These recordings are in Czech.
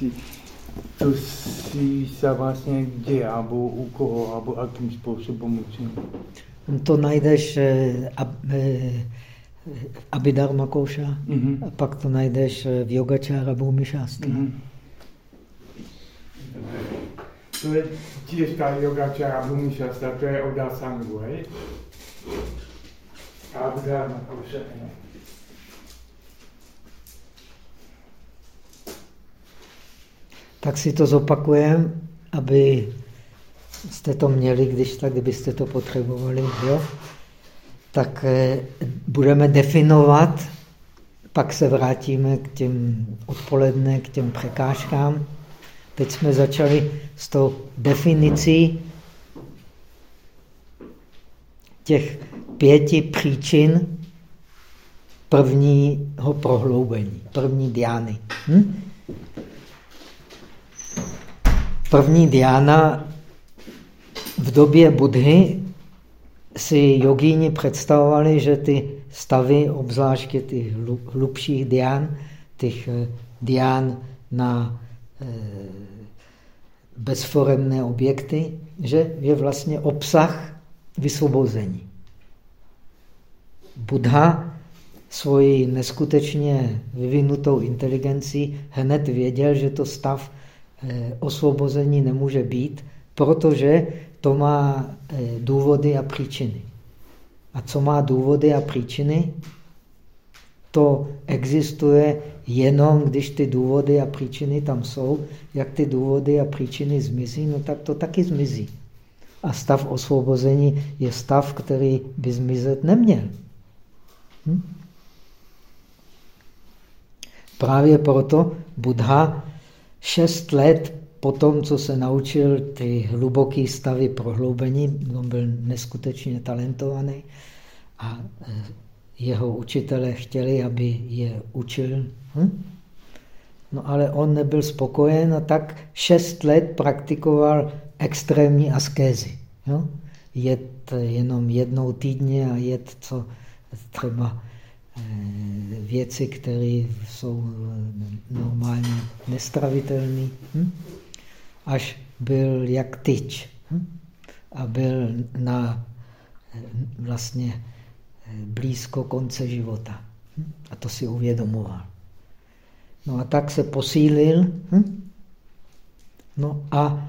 si, to si se vlastně děje, nebo u koho, nebo jakým způsobem učí? To najdeš eh, eh, Abhidharma Koša, mm-hmm. a pak to najdeš v Yogačára Bhumi Shastra. Mm-hmm. To je těžká Yogačára Bhumi Shastra, to je od Asangu, hej? Abhidharma Koša, Tak si to zopakujeme, aby jste to měli, když tak, kdybyste to potřebovali. Jo? tak eh, budeme definovat, pak se vrátíme k těm odpoledne, k těm překážkám. Teď jsme začali s tou definicí těch pěti příčin prvního prohloubení, první diány. Hm? První diána v době Budhy si jogíni představovali, že ty stavy, obzvláště ty hlubších dián, těch eh, dián na eh, bezforemné objekty, že je vlastně obsah vysvobození. Buddha svoji neskutečně vyvinutou inteligencí hned věděl, že to stav osvobození nemůže být, protože to má eh, důvody a příčiny. A co má důvody a příčiny? To existuje jenom, když ty důvody a příčiny tam jsou. Jak ty důvody a příčiny zmizí, no tak to taky zmizí. A stav osvobození je stav, který by zmizet neměl. Hm? Právě proto Buddha šest let po tom, co se naučil ty hluboké stavy prohloubení, on byl neskutečně talentovaný a e, jeho učitelé chtěli, aby je učil. Hm? No ale on nebyl spokojen a tak šest let praktikoval extrémní askézy. Jo? Jet jenom jednou týdně a jet co třeba věci, které jsou normálně nestravitelné. Hm? až byl jak tyč hm? a byl na vlastně blízko konce života. Hm? A to si uvědomoval. No a tak se posílil hm? no a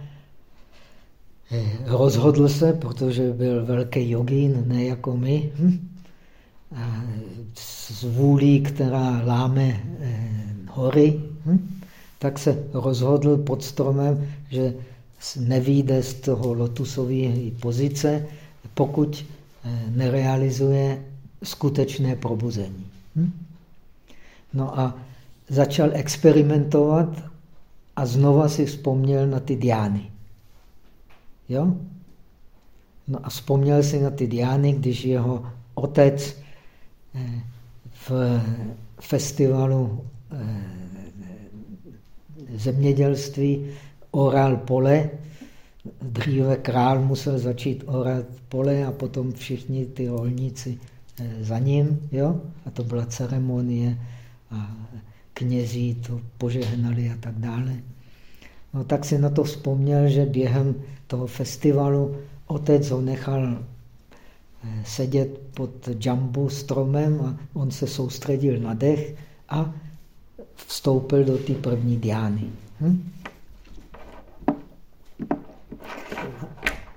eh, rozhodl se, protože byl velký jogín, ne jako my, s vůlí, která láme eh, hory, tak se rozhodl pod stromem, že nevíde z toho lotusové pozice, pokud eh, nerealizuje skutečné probuzení. Hm? No a začal experimentovat a znova si vzpomněl na ty diány. Jo? No a vzpomněl si na ty diány, když jeho otec v festivalu eh, zemědělství oral pole. Dříve král musel začít orat pole a potom všichni ty rolníci eh, za ním. Jo? A to byla ceremonie a knězí to požehnali a tak dále. No tak si na to vzpomněl, že během toho festivalu otec ho nechal sedět pod džambu stromem a on se soustředil na dech a vstoupil do té první diány. Hm?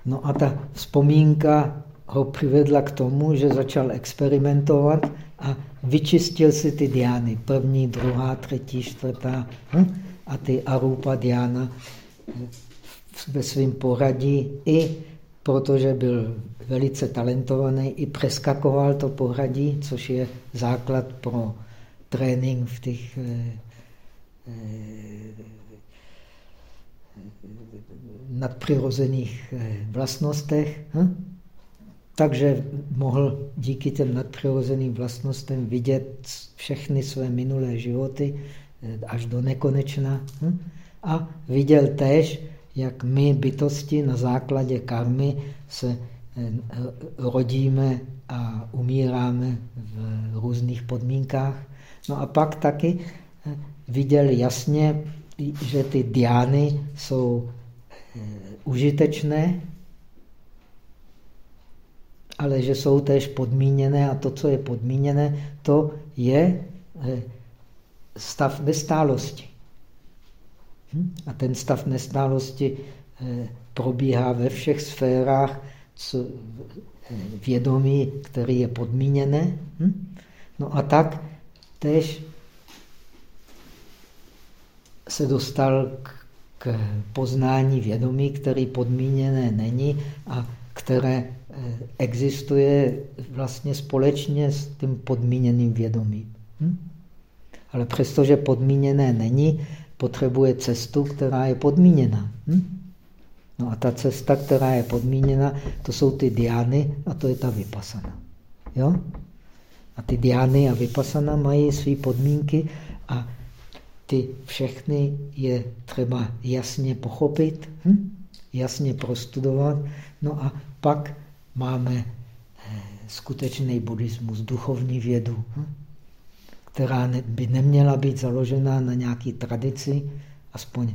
No a ta vzpomínka ho přivedla k tomu, že začal experimentovat a vyčistil si ty diány. První, druhá, třetí, čtvrtá. Hm? A ty arupa diána ve svém poradí i protože byl velice talentovaný, i přeskakoval to poradí, což je základ pro trénink v těch eh, eh, nadpřirozených eh, vlastnostech. Hm? Takže mohl díky těm nadpřirozeným vlastnostem vidět všechny své minulé životy až do nekonečna. Hm? A viděl též, jak my bytosti na základě karmy se rodíme a umíráme v různých podmínkách No a pak taky eh, viděl jasně, že ty diány jsou eh, užitečné, ale že jsou též podmíněné a to, co je podmíněné, to je eh, stav nestálosti. A ten stav nestálosti eh, probíhá ve všech sférách co, vědomí, který je podmíněné. Hm? No a tak tež se dostal k, k poznání vědomí, který podmíněné není a které eh, existuje vlastně společně s tím podmíněným vědomím. Hm? Ale přestože podmíněné není, potřebuje cestu, která je podmíněna. Hm? No a ta cesta, která je podmíněna, to jsou ty diány a to je ta vypasana. Jo? A ty diány a vypasana mají své podmínky a ty všechny je třeba jasně pochopit, hm? jasně prostudovat. No a pak máme eh, skutečný buddhismus, duchovní vědu, hm? Která by neměla být založena na nějaké tradici, aspoň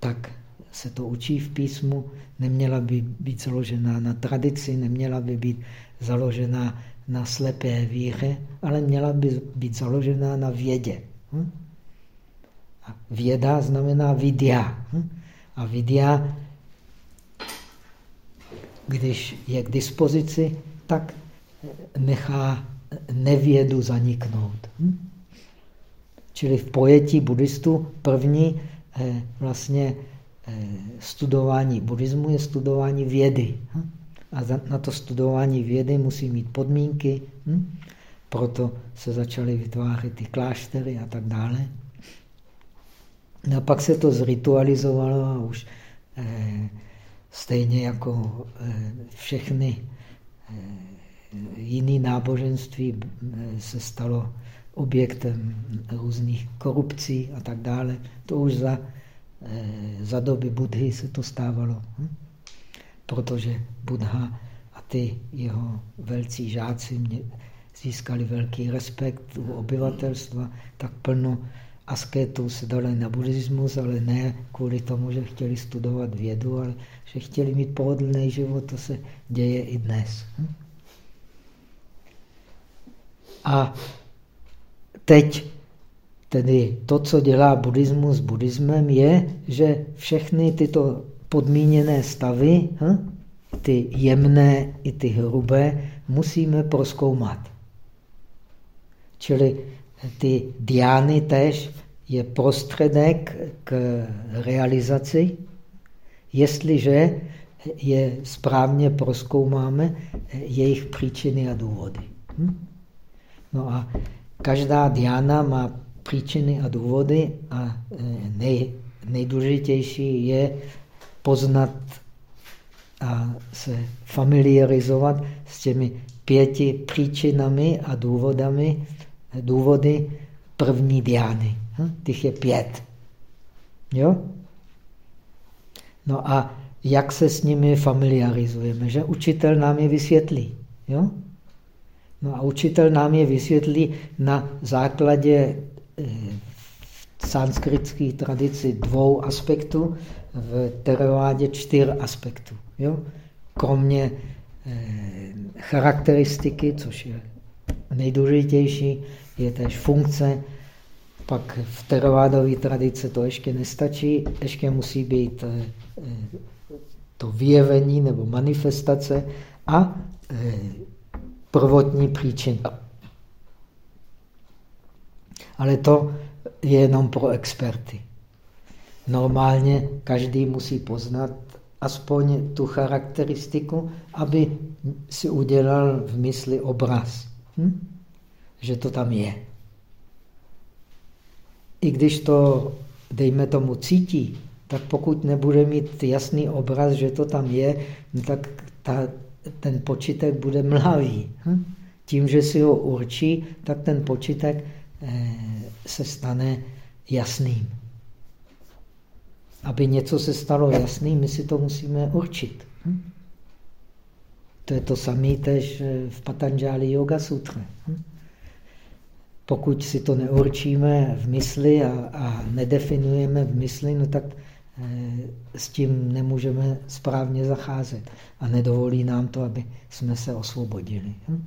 tak se to učí v písmu, neměla by být založená na tradici, neměla by být založená na slepé víře, ale měla by být založená na vědě. Hm? A věda znamená vidya. Hm? A vidya, když je k dispozici, tak nechá nevědu zaniknout. Hm? Čili v pojetí buddhistů první eh, vlastně eh, studování buddhismu je studování vědy. Hm? A na to studování vědy musí mít podmínky, hm? proto se začaly vytvářet ty kláštery a tak dále. No a pak se to zritualizovalo a už eh, stejně jako eh, všechny eh, jiné náboženství eh, se stalo objektem různých korupcí a tak dále. To už za, eh, za doby Budhy se to stávalo. Hm? Protože Buddha a ty jeho velcí žáci získali velký respekt u obyvatelstva, tak plno asketů se dali na buddhismus, ale ne kvůli tomu, že chtěli studovat vědu, ale že chtěli mít pohodlný život, to se děje i dnes. Hm? A teď tedy to, co dělá buddhismus s buddhismem, je, že všechny tyto podmíněné stavy, hm, ty jemné i ty hrubé, musíme proskoumat. Čili ty diány tež je prostředek k realizaci, jestliže je správně proskoumáme jejich příčiny a důvody. Hm? No a každá diána má příčiny a důvody a e, nej, nejdůležitější je poznat a se familiarizovat s těmi pěti příčinami a důvodami, důvody první diány. Hm? Těch je pět. Jo? No a jak se s nimi familiarizujeme? Že učitel nám je vysvětlí. Jo? No a učitel nám je vysvětlí na základě eh, sanskritské tradici dvou aspektů, v teravádě čtyř aspektů. Jo? Kromě eh, charakteristiky, což je nejdůležitější, je též funkce, pak v teravádové tradici to ještě nestačí, ještě musí být eh, to vyjevení nebo manifestace a prvotní příčina. Ale to je jenom pro experty. Normálně každý musí poznat aspoň tu charakteristiku, aby si udělal v mysli obraz, hm? že to tam je. I když to, dejme tomu, cítí, tak pokud nebude mít jasný obraz, že to tam je, tak ta, ten počítek bude mlavý. Hm? Tím, že si ho určí, tak ten počítek eh, se stane jasným. Aby něco se stalo jasným, my si to musíme určit. Hm? To je to samé tež eh, v Patanjali Yoga Sutra. Hm? pokud si to neurčíme v mysli a, a nedefinujeme v mysli, no tak s tím nemůžeme správně zacházet a nedovolí nám to, aby jsme se osvobodili. Hm?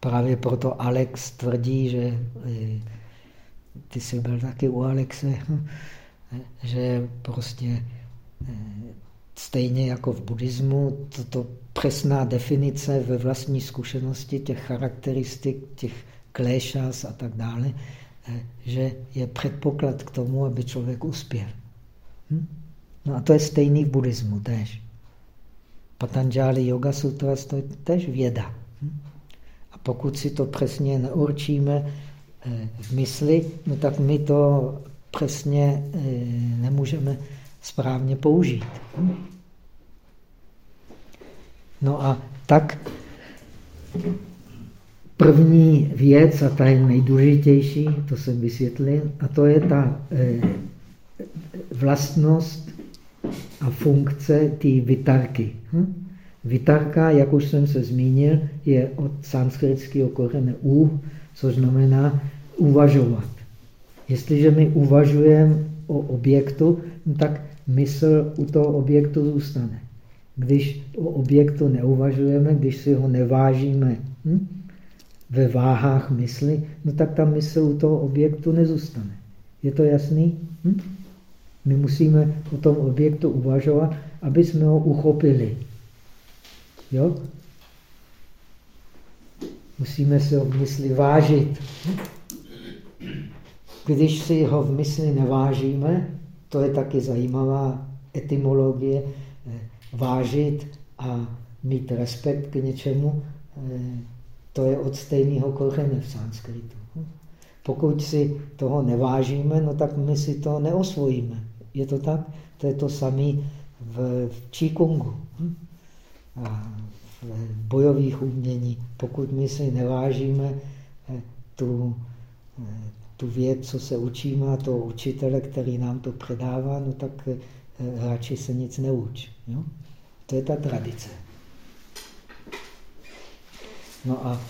Právě proto Alex tvrdí, že eh, ty jsi byl taky u Alexe, hm? že prostě eh, stejně jako v buddhismu, toto přesná definice ve vlastní zkušenosti těch charakteristik, těch kléšas a tak dále, eh, že je předpoklad k tomu, aby člověk uspěl. Hm? No a to je stejný v buddhismu tež. Patanjali Yoga Sutra to je tež věda. Hm? A pokud si to přesně neurčíme eh, v mysli, no tak my to přesně eh, nemůžeme správně použít. Hm? No a tak první věc, a ta je nejdůležitější, to jsem vysvětlil, a to je ta eh, vlastnost a funkce té vitarky. Hm? Vitarka, jak už jsem se zmínil, je od sanskritského kořene u, což znamená uvažovat. Jestliže my uvažujeme o objektu, no tak mysl u toho objektu zůstane. Když o objektu neuvažujeme, když si ho nevážíme hm? Ve váhách mysli, no tak ta mysl u toho objektu nezůstane. Je to jasný? Hm? My musíme o tom objektu uvažovat, aby jsme ho uchopili. Jo? Musíme se ho v mysli vážit. Když si ho v mysli nevážíme, to je taky zajímavá etymologie, vážit a mít respekt k něčemu, eh, to je od stejného kořene v sanskritu. Pokud si toho nevážíme, no tak my si to neosvojíme. Je to tak? To je to samé v, Qigongу. A v bojových umění. Pokud my si nevážíme eh, tu, eh, tu věc, co se učíme, a toho učitele, který nám to předává, no tak radši se nic neuč. Jo? To je ta tradice. No a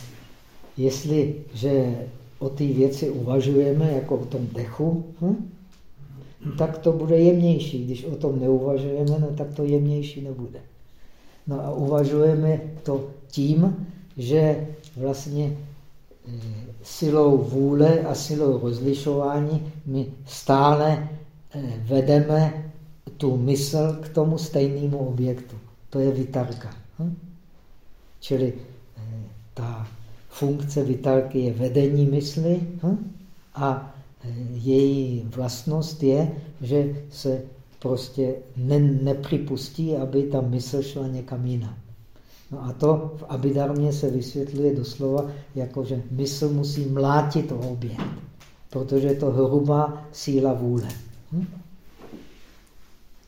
jestliže o té věci uvažujeme jako o tom dechu, hm? tak to bude jemnější. Když o tom neuvažujeme, no, tak to jemnější nebude. No a uvažujeme to tím, že vlastně eh, silou vůle a silou rozlišování my stále eh, vedeme tu mysl k tomu stejnému objektu. To je vitarka. Hm? Čili funkce vitarky je vedení mysli hm? a eh, její vlastnost je, že se prostě ne, nepřipustí, aby ta mysl šla někam jinam. No a to v Abidarmě se vysvětluje doslova, jako že mysl musí mlátit o objekt, protože je to hrubá síla vůle. Hm?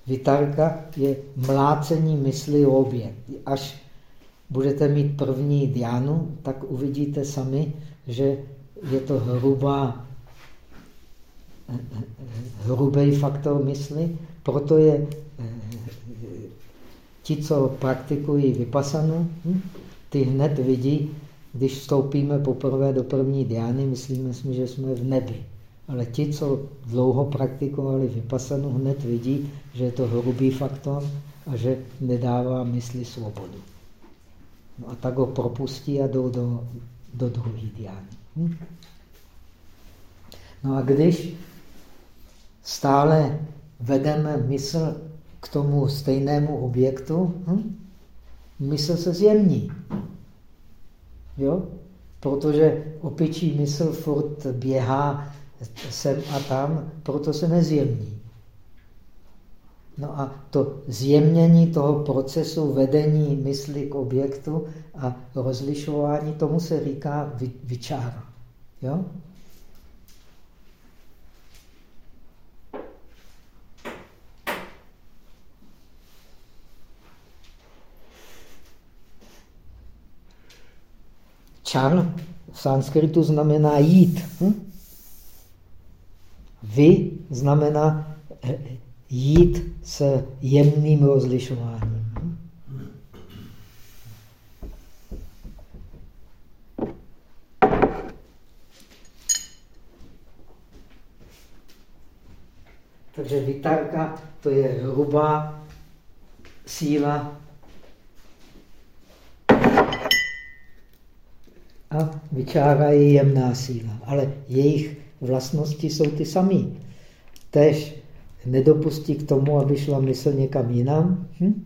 Vitarka je mlácení mysli o objekt. Až budete mít první diánu, tak uvidíte sami, že je to hrubá, hrubý faktor mysli, proto je ti, co praktikují vypasanu, hm, ty hned vidí, když vstoupíme poprvé do první diány, myslíme si, že jsme v nebi. Ale ti, co dlouho praktikovali vypasanu, hned vidí, že je to hrubý faktor a že nedává mysli svobodu. No a tak ho propustí a jdou do, do druhé diány. Hm? No a když stále vedeme mysl k tomu stejnému objektu, hm? mysl se zjemní. Jo? Protože opičí mysl furt běhá sem a tam, proto se nezjemní. No a to zjemnění toho procesu vedení mysli k objektu a rozlišování, tomu se říká vyčára. Jo? Čar v sanskritu znamená jít. Hm? Vy znamená eh, jít s jemným rozlišováním. Takže vytárka to je hrubá síla a vyčára je jemná síla. Ale jejich vlastnosti jsou ty samé. Tež nedopustí k tomu, aby šla mysl někam jinam hm?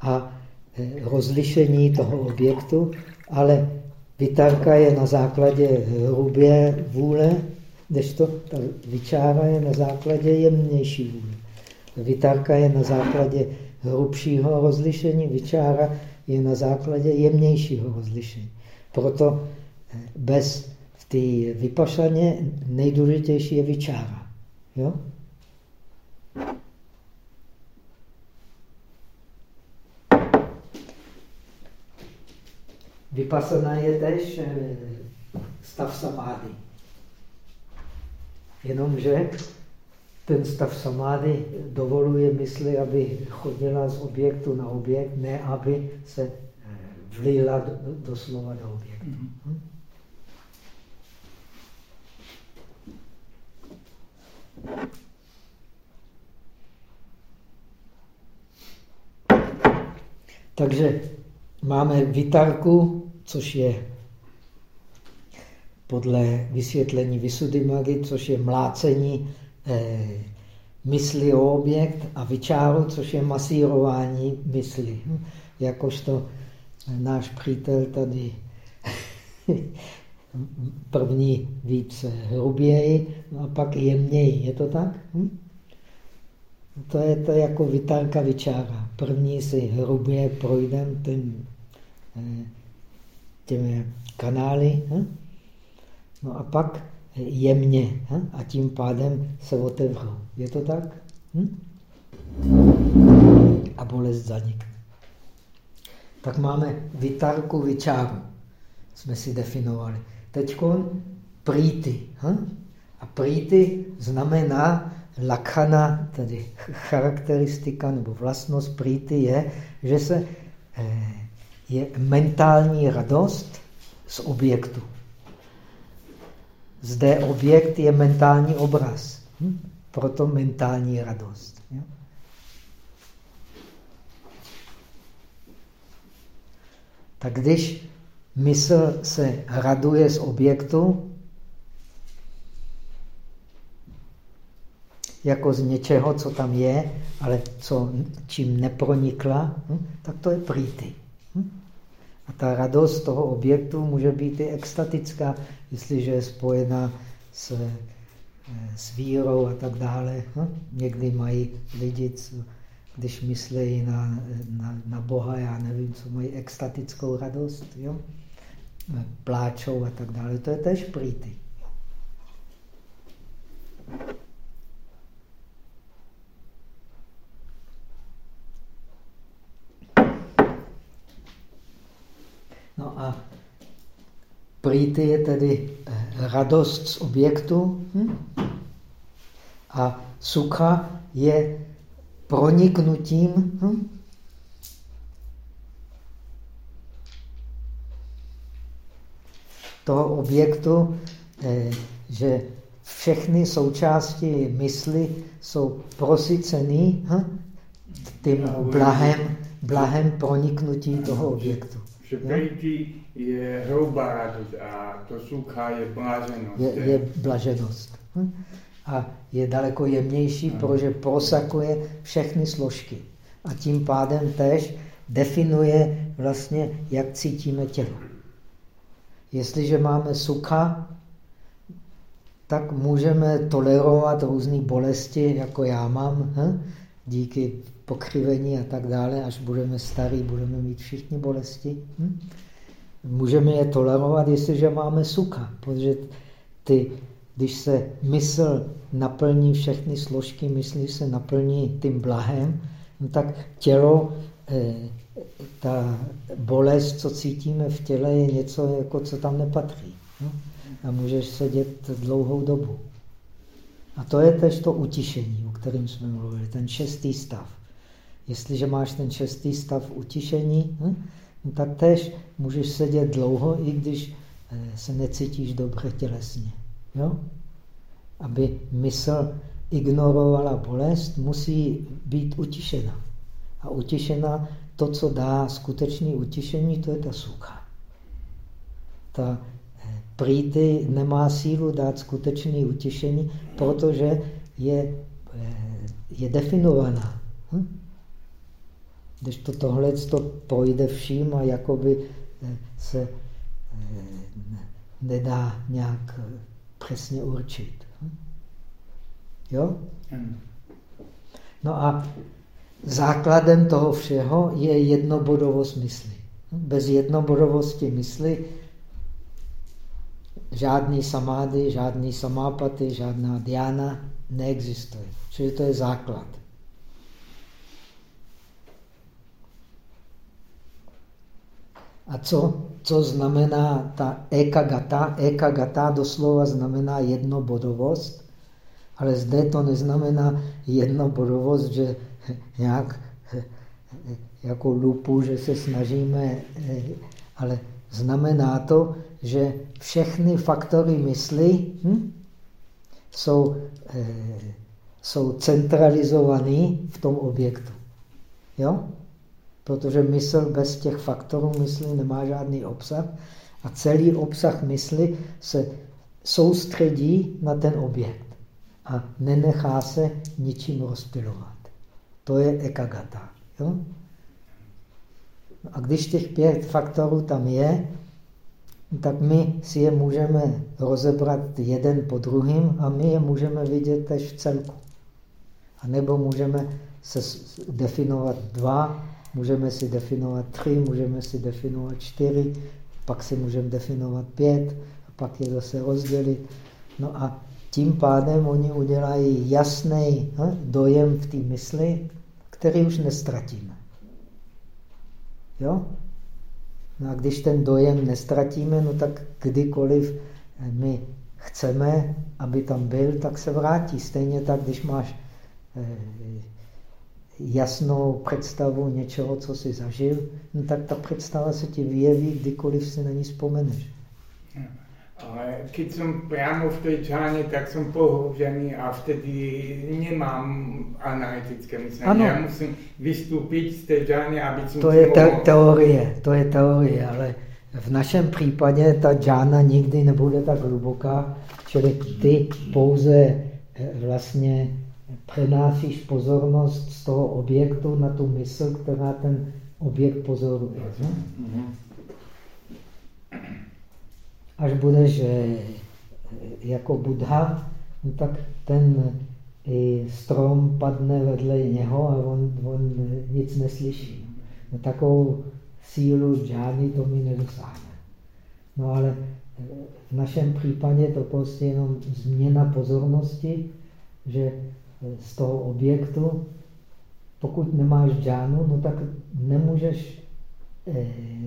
a e, rozlišení toho objektu, ale vytárka je na základě hrubé vůle, to ta vyčára je na základě jemnější vůle. Vytárka je na základě hrubšího rozlišení, vyčára je na základě jemnějšího rozlišení. Proto eh, bez v té vypašaně nejdůležitější je vyčára. Jo? Vypasaná je tež eh, stav samády. Jenomže ten stav samády dovoluje mysli, aby chodila z objektu na objekt, ne aby se vlila doslova do objektu. Hm? Takže máme vitarku, což je podle vysvětlení Visuddhimagy, což je mlácení eh, mysli o objekt a vyčáru, což je masírování mysli. Hm? Jakožto náš přítel tady první více hruběji a pak jemněji. Je to tak? Hm? To je to jako vytárka vyčára. První si hrubě projdem ten, eh, těmi kanály hm? no a pak jemně hm? a tím pádem se otevřou. Je to tak? Hm? A bolest zanikne tak máme vytarku vyčáru. Jsme si definovali. Teď prýty. Hm? A prýty znamená lakhana, tedy charakteristika nebo vlastnost prýty je, že se eh, je mentální radost z objektu. Zde objekt je mentální obraz. Hm? Proto mentální radost. tak když mysl se raduje z objektu, jako z něčeho, co tam je, ale co, čím nepronikla, hm, tak to je prýty. Hm? A ta radost toho objektu může být i extatická, jestliže je spojená s, eh, s vírou a tak dále. Hm? Někdy mají lidi, co když myslejí na, na, na Boha, já nevím, co mají extatickou radost, jo? pláčou a tak dále. To je tež prýty. No a prýty je tedy eh, radost z objektu hm? a sukha je proniknutím hm? toho objektu, eh, že všechny součásti mysli jsou prosycený hm? tím blahem, blahem proniknutí toho objektu. Že je hrubá radost a to sucha je blaženost. Je, je blaženost. Hm? a je daleko jemnější, protože prosakuje všechny složky. A tím pádem tež definuje vlastně, jak cítíme tělo. Jestliže máme sucha, tak můžeme tolerovat různé bolesti, jako já mám, hm? Díky pokřivení a tak dále, až budeme starí, budeme mít všichni bolesti. Hm? Můžeme je tolerovat, jestliže máme sucha, protože ty když se mysl naplní všechny složky mysli, se naplní tím blahem, no tak tělo, eh, ta bolest, co cítíme v těle, je něco, jako co tam nepatří. No? A můžeš sedět dlouhou dobu. A to je tež to utišení, o kterém jsme mluvili, ten šestý stav. Jestliže máš ten šestý stav utišení, hm, no tak tež můžeš sedět dlouho, i když eh, se necítíš dobře tělesně. Jo? Aby mysl ignorovala bolest, musí být utišena. A utišena, to, co dá skutečné utišení, to je ta sucha. Ta prýty nemá sílu dát skutečné utišení, protože je, eh, je definovaná. Hm? Když to tohle to pojde vším a jakoby eh, se nedá nějak přesně určit. Hm? Jo? No a základem toho všeho je jednobodovost mysli. Bez jednobodovosti mysli žádný samády, žádný samápaty, žádná diana neexistuje. Čili to je základ. A co, co znamená ta ekagata? Ekagata doslova znamená jednobodovost, ale zde to neznamená jednobodovost, že nějak jako lupu, že se snažíme, ale znamená to, že všechny faktory mysli hm, jsou, eh, jsou centralizované v tom objektu. Jo? Protože mysl bez těch faktorů mysli nemá žádný obsah a celý obsah mysli se soustředí na ten objekt a nenechá se ničím rozpilovat. To je ekagata. Jo? A když těch pět faktorů tam je, tak my si je můžeme rozebrat jeden po druhým a my je můžeme vidět tež v celku. A nebo můžeme se definovat dva, můžeme si definovat tři, můžeme si definovat čtyři, pak si můžeme definovat pět, a pak je zase rozdělit. No a tím pádem oni udělají jasný hm, dojem v té mysli, který už nestratíme. Jo? No a když ten dojem nestratíme, no tak kdykoliv my chceme, aby tam byl, tak se vrátí. Stejně tak, když máš eh, jasnou představu něčeho, co jsi zažil, no tak ta představa se ti vyjeví, kdykoliv si na ní vzpomeneš. Ale keď som priamo v tej čáne, tak som pohožený a vtedy nemám analytické myslenie. Ano. Ja musím vystúpiť z tej čány, aby som To je te teorie, to je teorie, ale v našem případě ta džána nikdy nebude tak hluboká, čili ty pouze eh, vlastně přenášíš pozornost z toho objektu na tu mysl, která ten objekt pozoruje. Mm -hmm až budeš eh, jako Buddha, no tak ten i strom padne vedle něho a on, on nic neslyší. No, takovou sílu džány to mi nedosáhne. No ale eh, v našem případě to prostě jenom změna pozornosti, že eh, z toho objektu, pokud nemáš džánu, no tak nemůžeš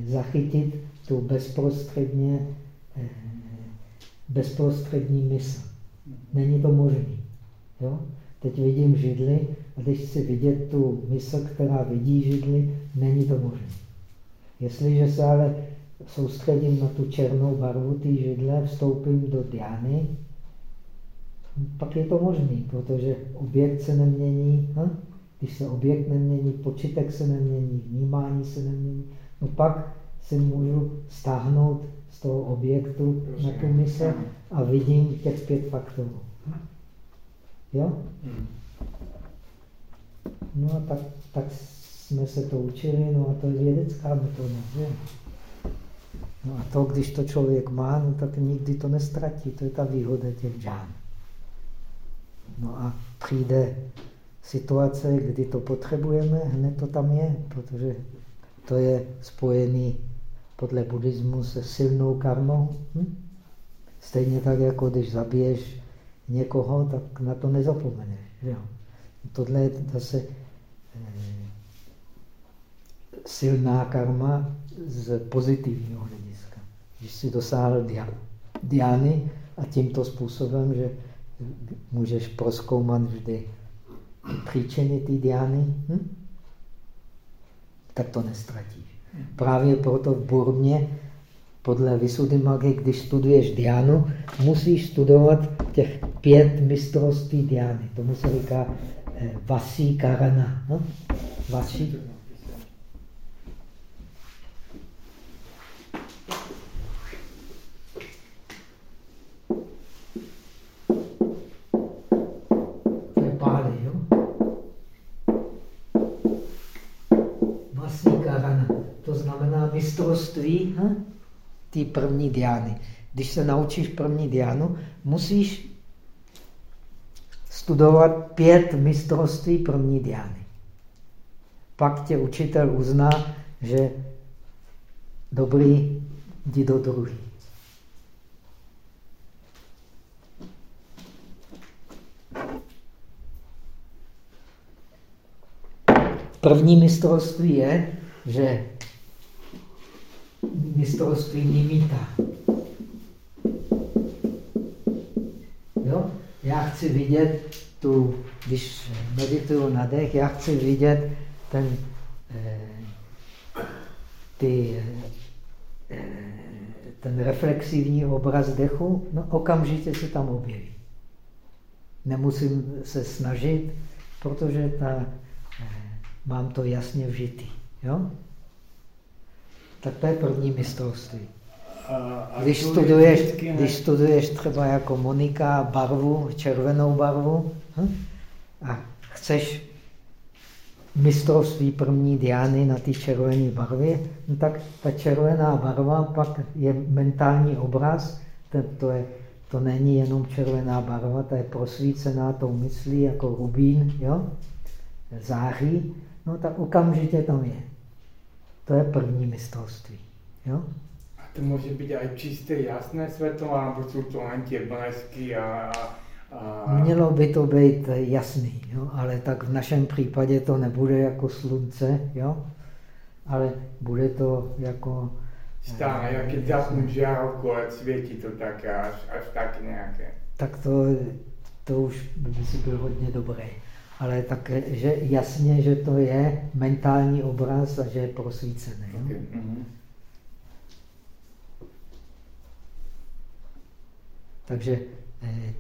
zachytit tu bezprostředně Eh, bezprostřední mysl. Není to možné. Jo? Teď vidím židli a když chci vidět tu mysl, která vidí židli, není to možné. Jestliže se ale soustředím na tu černou barvu té židle, vstoupím do diány, pak je to možné, protože objekt se nemění. Hm? Když se objekt nemění, počítek se nemění, vnímání se nemění, no pak si můžu stáhnout z toho objektu na tu mysl a vidím těch pět faktorů. Jo? No a tak, tak jsme se to učili, no a to je vědecká metoda. Že? No a to, když to člověk má, no tak nikdy to nestratí. To je ta výhoda těch džán. No a přijde situace, kdy to potřebujeme, hned to tam je, protože to je spojený podle buddhismu se silnou karmou. Hm? Stejně tak, jako když zabiješ někoho, tak na to nezapomeneš. Že jo? Tohle je zase eh, silná karma z pozitivního hlediska. Když si dosáhl diány a tímto způsobem, že můžeš proskoumat vždy příčiny té diány, hm? tak to nestratíš. Právě proto v Burmě podle Visuddhimaggy, když studuješ diánu, musíš studovat těch pět mistrovství diány. Tomu se říká eh, Vasí Karana. No? Vasí. Mistrovství. Hm? té první diány. Když se naučíš první diánu, musíš studovat pět mistrovství první diány. Pak tě učitel uzná, že dobrý, jdi do druhý. První mistrovství je, že mistrovství nimita. Jo? Já chci vidět tu, když medituju na dech, já chci vidět ten, eh, ty, eh, ten reflexivní obraz dechu, no okamžitě se tam objeví. Nemusím se snažit, protože ta, eh, mám to jasně vžitý. Jo? Tak to je první mistrovství. Když studuješ, když studuješ třeba jako Monika barvu, červenou barvu hm? a chceš mistrovství první diány na té červené barvě, no tak ta červená barva pak je mentální obraz, to, to, je, to není jenom červená barva, ta je prosvícená tou myslí jako rubín, jo? září, no tak okamžitě tam je. To je první mistrovství. Jo? A to může být i čisté, jasné světlo, nebo jsou to jen tě blesky a, a... Mělo by to být jasný, jo? ale tak v našem případě to nebude jako slunce, jo? ale bude to jako... Stále, jak je jasný žárko a světí to tak až, až tak nějaké. Tak to, to už by si byl hodně dobrý ale tak, že jasně, že to je mentální obraz a že je prosvícený. Okay. Mm -hmm. Takže eh,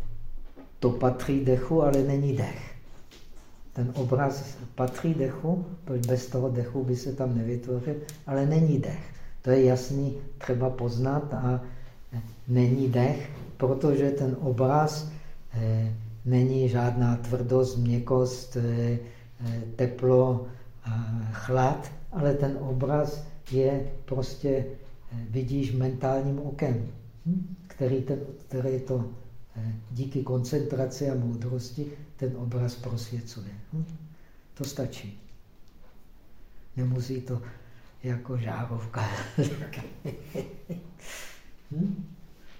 to patří dechu, ale není dech. Ten obraz patří dechu, protože bez toho dechu by se tam nevytvořil, ale není dech. To je jasný, třeba poznat a eh, není dech, protože ten obraz eh, není žádná tvrdost, měkost, eh, eh, teplo, chlad, ale ten obraz je prostě, eh, vidíš mentálním okem, hm? který, ten, který to díky koncentraci a moudrosti ten obraz prosvěcuje. Hm? To stačí. Nemusí to jako žárovka. hm?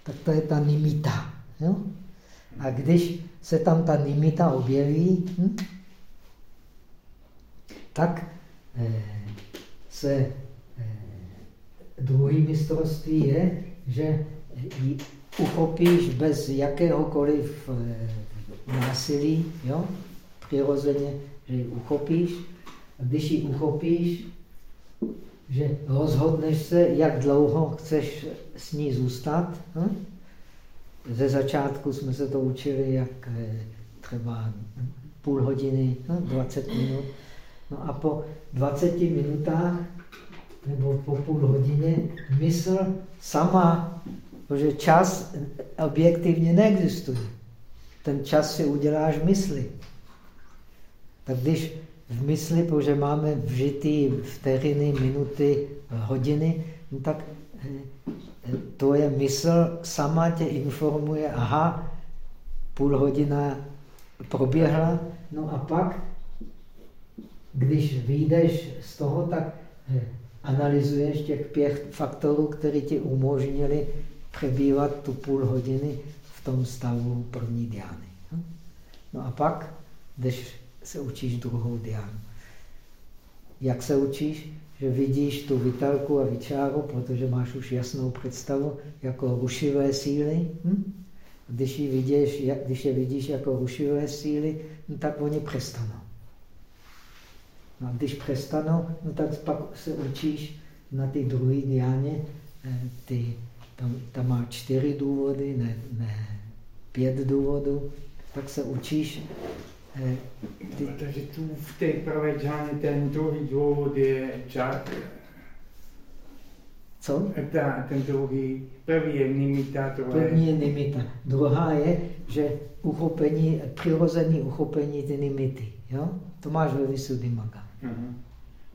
Tak to je ta nimita. Jo? A když se tam ta nimita objeví, hm, tak eh, se eh, druhý mistrovství je, že ji uchopíš bez jakéhokoliv eh, násilí, jo? přirozeně, že ji uchopíš. A když ji uchopíš, že rozhodneš se, jak dlouho chceš s ní zůstat, hm? Ze začátku jsme se to učili, jak eh, třeba půl hodiny, no, 20 minut. No a po 20 minutách nebo po půl hodině mysl sama, protože čas objektivně neexistuje. Ten čas si uděláš mysli. Tak když v mysli, protože máme vžitý vteřiny, minuty, hodiny, no tak eh, tvoje mysl sama tě informuje, aha, půl hodina proběhla, no a pak, když vyjdeš z toho, tak eh, analyzuješ těch pět faktorů, které ti umožnili přebývat tu půl hodiny v tom stavu první diány. No a pak jdeš se učíš druhou diánu. Jak se učíš? Že vidíš tu vitalku a vyčáru, protože máš už jasnou představu, jako rušivé síly. Hm? Když, je vidíš, když je vidíš jako rušivé síly, no tak oni přestanou. No a když přestanou, no tak pak se učíš na ty druhé diáně, ty, tam, tam má čtyři důvody, ne, ne pět důvodů, tak se učíš. Ty... Takže tu v té prvé džáně ten druhý důvod je čak. Co? Ta, ten druhý, první je nimita, První je nimita. Druhá je, že uchopení, přirozený uchopení ty nimity. Jo? To máš ve Visuddhimagga. Uh -huh.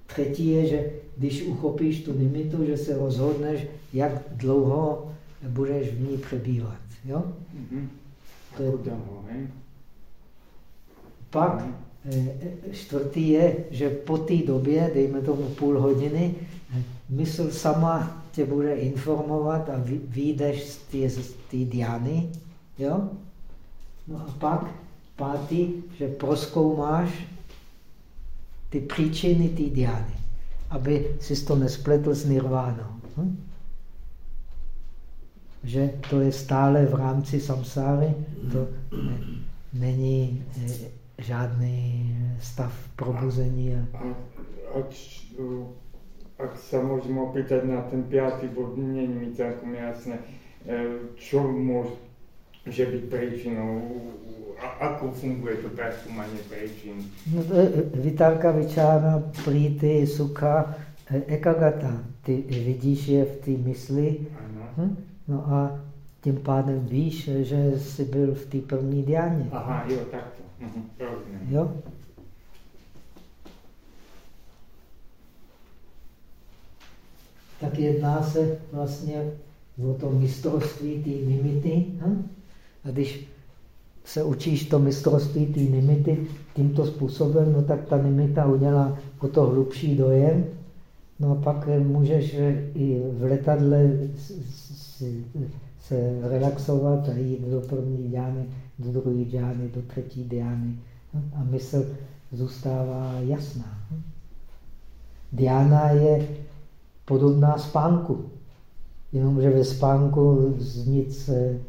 Třetí je, že když uchopíš tu limitu, že se rozhodneš, jak dlouho budeš v ní přebývat. Jo? Mm-hmm. To je... Pak mhm. eh, čtvrtý je, že po té době, dejme tomu půl hodiny, mysl sama tě bude informovat a vyjdeš z té diány. Jo? No a pak pátý, že proskoumáš ty příčiny té diány, aby si to nespletl s nirvánou. Hm? Že to je stále v rámci samsáry, to ne, není e, žádný stav probuzení. A, a, ať, ak sa môžem opýtať na ten piatý bod, nie je mi celkom jasné, čo môže byť príčinou ako funguje to preskúmanie príčin? No, vitarka, vyčára, plíty, suka, e, ekagata. Ty vidíš je v té mysli. Hm? No a tím pádem víš, že jsi byl v té první diáně. Aha, jo, takto. Jo? Tak jedná se vlastně o to mistrovství té limity. Hm? A když se učíš to mistrovství té nimity tímto způsobem, no tak ta nimita udělá o to hlubší dojem. No a pak můžeš i v letadle se relaxovat a jít do první diány, do druhé diány, do třetí diány. A mysl zůstává jasná. Diana je podobná spánku. Jenomže ve spánku z nic eh,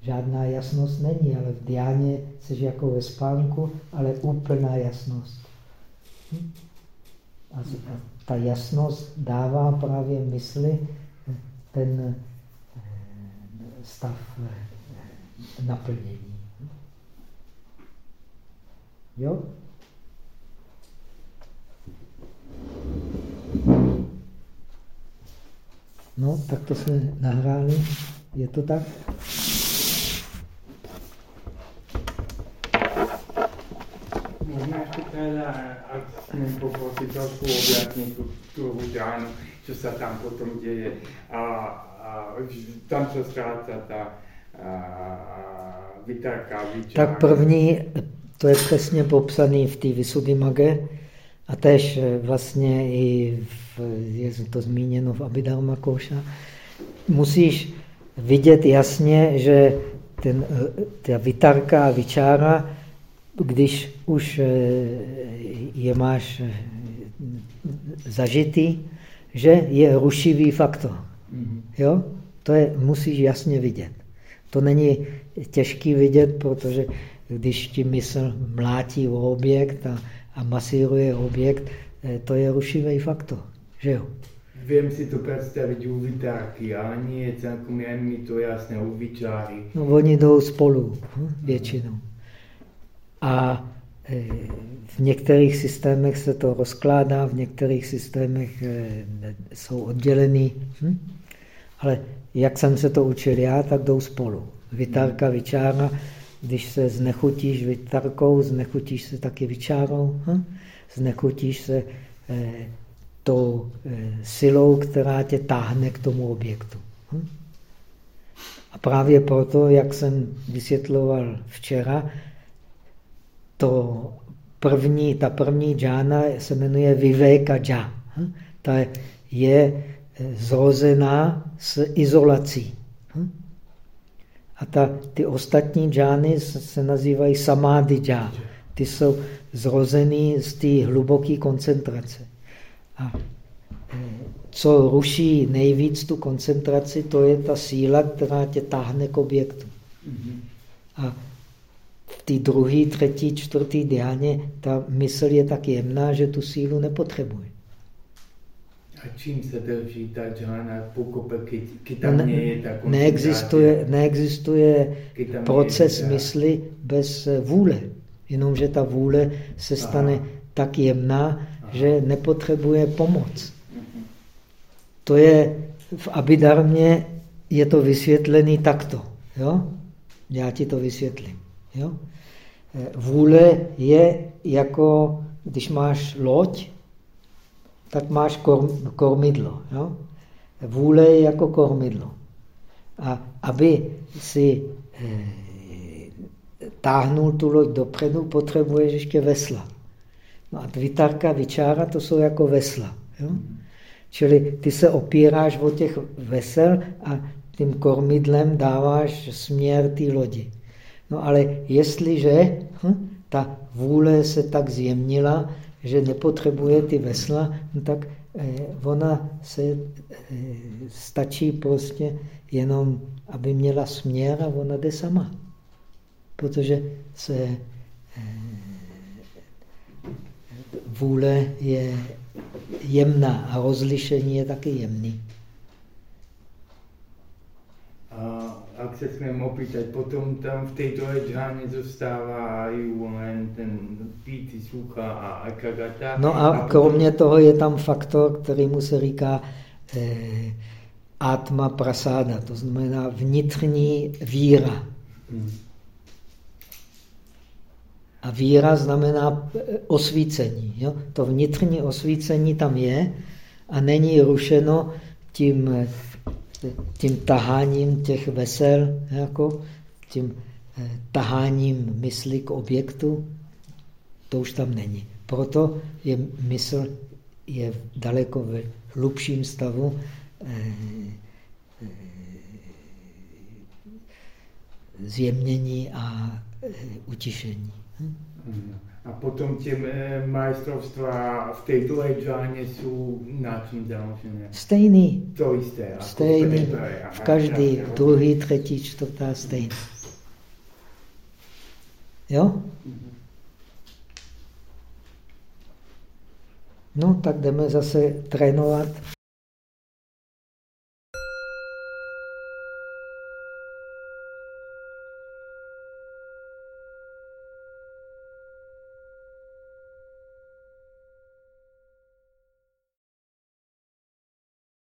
žádná jasnost není, ale v diáně jsi jako ve spánku, ale úplná jasnost. A ta jasnost dává právě mysli ten eh, stav eh, naplnění. Jo? No, tak to jsme nahráli. Je to tak? aspoň poprosit trošku objasniť tú, tú ránu, čo sa tam potom deje. A, a tam sa stráca ta. Tak první, to je přesně popsaný v té Visuddhimagge a tež e, vlastně i v, je to zmíněno v Abhidharma Koša. Musíš vidět jasně, že ten, e, ta vytárka a vyčára když už eh, je máš eh, zažitý, že je rušivý faktor. Mhm. Jo? To je, musíš jasně vidět. To není těžký vidět, protože když ti mysl mlátí o objekt a, a masíruje objekt, eh, to je rušivý faktor. Že jo? Vím si to představit u vytárky, ale nie je celkom jen mi to jasné u vyčáry. No oni jdou spolu hm, většinou. A e, v některých systémech se to rozkládá, v některých systémech e, jsou oddělený. Hm? Ale jak jsem se to učil já, tak jdou spolu. Vytárka, vyčára, když se znechutíš vytárkou, znechutíš se taky vyčárou, hm? znechutíš se eh, tou eh, silou, která tě táhne k tomu objektu. Hm? A právě proto, jak jsem vysvětloval včera, to první, ta první džána se jmenuje Viveka džá. Hm? Ta je zrozená s izolací. Hm? A ta, ty ostatní džány se nazývají samády džá. Ty jsou zrozený z té hluboké koncentrace. A eh, co ruší nejvíc tu koncentraci, to je ta síla, která tě táhne k objektu. Mhm. A té druhé, třetí, čtvrtý diáně ta mysl je tak jemná, že tu sílu nepotřebuje. A čím se drží ta džána, pokope, tam ne, je ta neexistuje, neexistuje proces je, mysli bez vůle. Jenomže ta vůle se stane Aha. tak jemná, Aha. že nepotřebuje pomoc. Mhm. To je v Abidarmě je to vysvětlený takto. Jo? Já ti to vysvětlím. Jo? Vůle je jako, když máš loď, tak máš kormidlo. Jo? Vůle je jako kormidlo. A aby si eh, táhnul tu loď dopředu, potřebuješ ještě vesla. No a vitarka, vyčára, to jsou jako vesla. Jo? Čili ty se opíráš o těch vesel a tím kormidlem dáváš směr té lodi. No ale jestliže hm, ta vůle se tak zjemnila, že nepotřebuje ty vesla, no tak eh, ona se eh, stačí prostě jenom, aby měla směr a ona jde sama. Protože se eh, vůle je jemná a rozlišení je taky jemný. Ak se smím opýtať, potom tam v této džáně zůstává i ten píty sucha a akagata. No a, a potom... kromě toho je tam faktor, který mu se říká eh, atma prasáda, to znamená vnitřní víra. Hmm. A víra znamená eh, osvícení. Jo? To vnitřní osvícení tam je a není rušeno tím, eh, tím taháním těch vesel, jako tím eh, taháním mysli k objektu. To už tam není. Proto je mysl je daleko v hlubším stavu zjemnění a utišení. A potom těm eh, majstrovstva v této džáně jsou na čím založené? Stejný. To jisté. Stejný. V každý, druhý, třetí, čtvrtá, stejný. Jo? No, tak jdeme zase trénovat